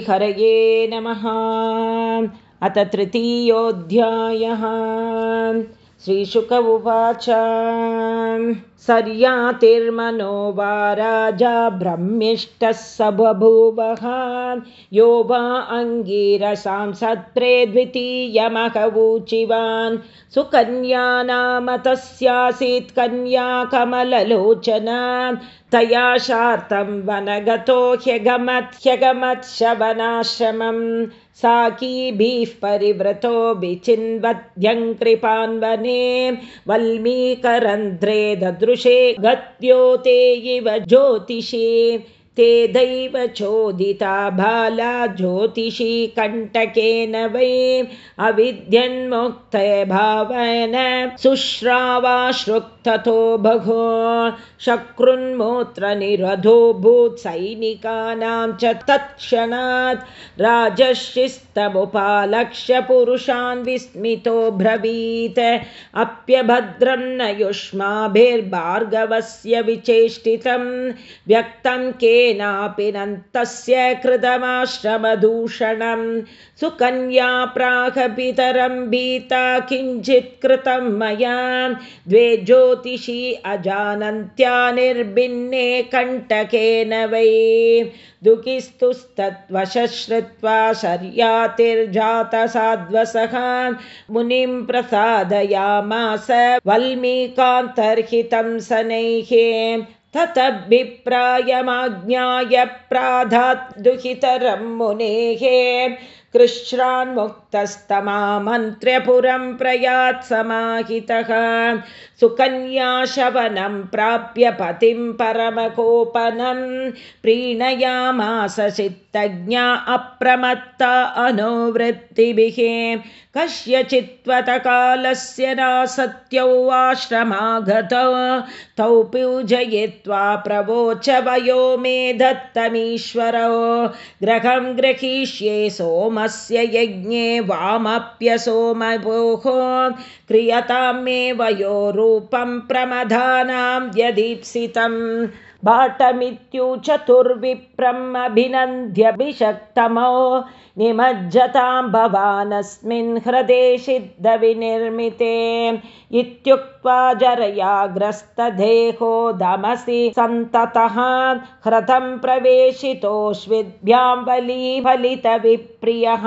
हरये नमः। अथ तृतीयोऽध्यायः। श्रीशुक उवाच सर्यातिर्मनो वा राजा ब्रह्मिष्टः स बभूवः यो वा अङ्गीरसां सत्रे द्वितीयमहवूचिवान्। सुकन्या नाम तस्यासीत् कन्या कमललोचना तया शार्तं वनगतो ह्यगमत् ह्यगमत् शवनाश्रमं साकीभिः परिव्रतो विचिन्वद्यङ्कृपान्वने। वल्मीकरन्ध्रे ददृशे गत्योते इव ज्योतिषे ते दैव चोदिता बाला ज्योतिषी कण्टकेन वै अविद्यन्मुक्ते भावेन शुश्रावाश्रुक्ततो भगो शकृन्मूत्रनिरधो भूत्सैनिकानां च तत्क्षणात् राजशिस्तमुपालक्ष्य पुरुषान् विस्मितो ब्रवीत्। अप्यभद्रं न युष्माभिर्भार्गवस्य विचेष्टितं व्यक्तं के नापि नन्तस्य कृतमाश्रमदूषणं। सुकन्या प्राहपितरं भीता किञ्चित् कृतं मया। द्वे ज्योतिषी अजानन्त्या निर्भिन्ने कण्टकेन वै। दुःखिस्तुस्तत्त्वश्रुत्वा शर्यातिर्जातसाद्वसः मुनिं प्रसादयामास वल्मीकान्तर्हितं सनैः। ततभिप्रायमाज्ञाय प्राधात् दुहितरं मुनेः कृश्रान्मुक्तस्तमामन्त्र्यपुरं प्रयात् समाहितः। सुकन्याशवनं प्राप्य पतिं परमकोपनं प्रीणयामास चित्तज्ञा अप्रमत्ता अनोवृत्तिभिः। कस्यचित्त्वतकालस्य नासत्यौ आश्रमागतौ तौ पूजयित्वा प्रवोच वयो मे दत्तमीश्वरौ। ग्रहं ग्रहीष्ये सोमस्य यज्ञे वामप्यसोमभोः क्रियतां मे वयोरूपं प्रमदानां व्यदीप्सितम् भाटमित्युचतुर्विप्रम् अभिनन्द्यभिषक्तमो निमज्जतां भवानस्मिन् हृदेशिद्धविनिर्मिते इत्युक्त्वा जरयाग्रस्तदेहो दमसि सन्ततः। ह्रतं प्रवेशितोऽश्विभ्यां बलीफलितविप्रियः।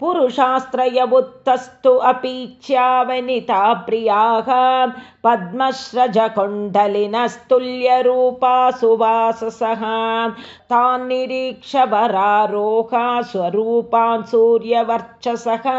पुरुषास्त्रयवुत्तस्तु अपीच्यावनिता प्रियाः। पद्मश्रजकुण्डलिनस्तुल्यरूपा सुवाससः तान् निरीक्षवरारोहा स्वरूपान् सूर्यवर्चसः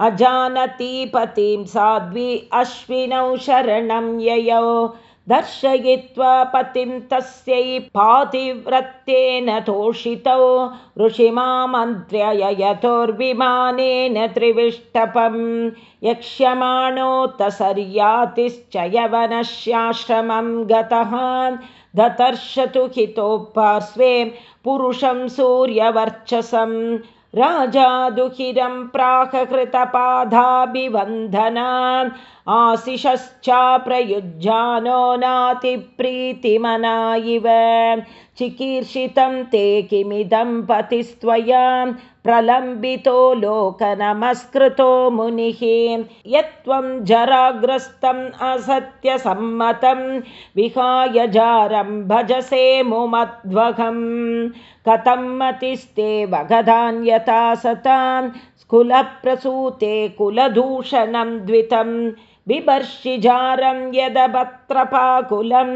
अजानती पतिं साध्वी अश्विनौ शरणं ययौ। दर्शयित्वा पतिं तस्यै पातिव्रत्येन तोषितौ। ऋषिमामन्त्र्ययतोर्विमानेन त्रिविष्टपं यक्ष्यमाणोत्तसर्यातिश्च यवनश्याश्रमं गतः दतर्शतु हितोपार्श्वे पुरुषं सूर्यवर्चसम् राजा दुहिरं प्राककृतपादाभिवन्दनान्। आशिषश्चाप्रयुज्यानो नातिप्रीतिमना इव चिकीर्षितं ते किमिदं पतिस्त्वया प्रलम्बितो लोकनमस्कृतो मुनिः। यत्त्वं जराग्रस्तम् असत्यसम्मतं विहाय जारं भजसे मुमध्वघं कथं मतिस्ते वगधान्यथा सतां स्कुलप्रसूते कुलदूषणं द्वितं बिभर्षिजारं यदभत्रपाकुलं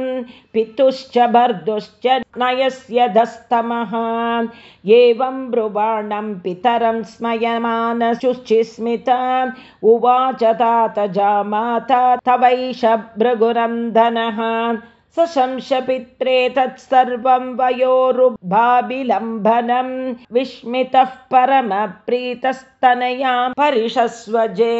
पितुश्च भर्दुश्च नयस्य दस्तमः एवं ब्रुवाणं पितरं स्मयमानशुचिस्मिता उवाच तात जामाता तवैष भृगुरन्धनः। सशंसपित्रे तत्सर्वं वयोरुभाभिलम्भनं विस्मितः परमप्रीतस्तनयां परिषस्वजे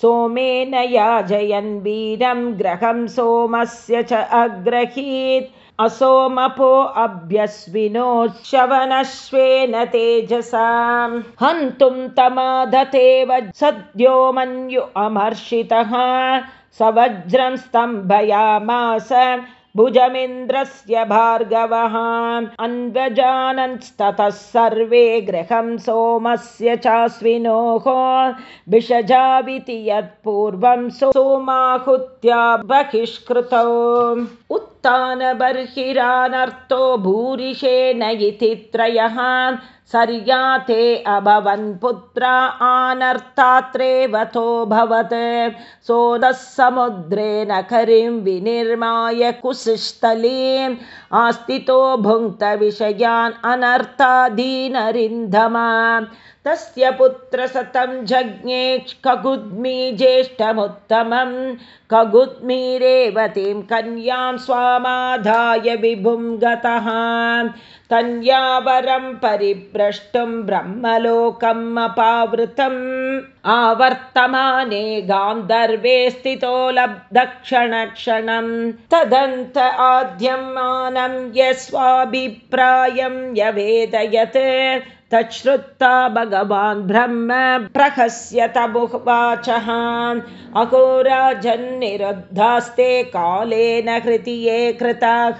सोमेन याजयन् वीरं ग्रहं सोमस्य च अग्रहीत्। असोमपो अभ्यस्विनोच्छवनश्वेन तेजसां हन्तुं तमादतेव सद्यो मन्यु अमर्षितः। स वज्रं स्तम्भयामास भुजमिन्द्रस्य भार्गवः अन्वजानंस्ततः सर्वे गृहं सोमस्य चास्विनोः यत्पूर्वं सोमाहुत्या बहिष्कृतौ। उत्तानबर्हिरानर्थो भूरिशेन इति त्रयः सर्याते अभवन् पुत्रा आनर्तात्रेवतोऽभवत् सोदः समुद्रे नखरीं विनिर्माय कुशस्थलीम् आस्तितो भुङ्क्तविषयान् अनर्तादीनरिन्धमा तस्य पुत्रसतं जज्ञे कगुद्मी ज्येष्ठमुत्तमं कगुद्मी रेवतीं कन्यां स्वामाधाय विभुं गतः कन्यावरं परिभ्रष्टुं ब्रह्मलोकम् अपावृतम्। आवर्तमाने गान्धर्वे स्थितो लब्धक्षणक्षणं तदन्त आद्यं मानं यस्वाभिप्रायं यवेदयत्। तच्छ्रुत्ता भगवान् ब्रह्म प्रहस्य तबुवाचः अघोराजन्निरुद्धास्ते कालेन हृतिये कृताः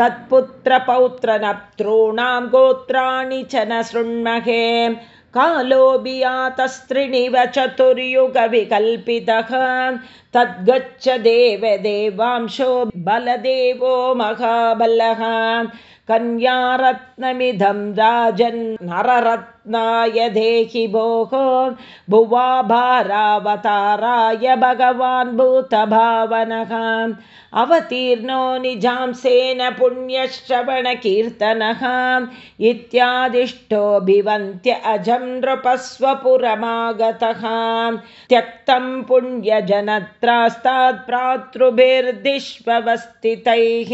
तत्पुत्रपौत्रनप्तॄणां गोत्राणि च न शृण्महे। कालोऽभियातस्त्रिणिव चतुर्युगविकल्पितः। तद्गच्छ देवदेवांशो बलदेवो महाबलः कन्यारत्नमिदं राजन् नररत्नाय देहि भोः भुवा भारावताराय भगवान् भूतभावनः। अवतीर्णो निजांसेन पुण्यश्रवणकीर्तनः। इत्यादिष्टोऽभिवन्त्य अजं नृपस्वपुरमागतः त्यक्तं पुण्यजनत्रास्तात्प्रातृभिर्दिष्वस्थितैः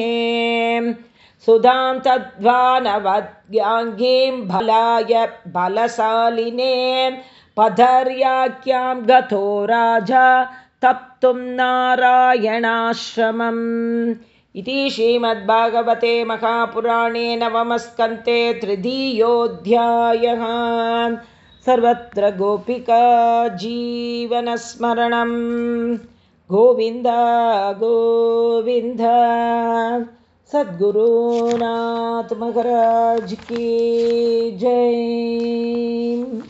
सुधां तद्वानवद्याङ्गीं बलाय बलशालिने पधर्याख्यां गतो राजा तप्तुं नारायणाश्रमम्। इति श्रीमद्भागवते महापुराणे नवमस्कन्ते तृतीयोऽध्यायः। सर्वत्र गोपिका जीवनस्मरणं गोविन्द गोविन्द सद्गुरुनाथ महाराज की जय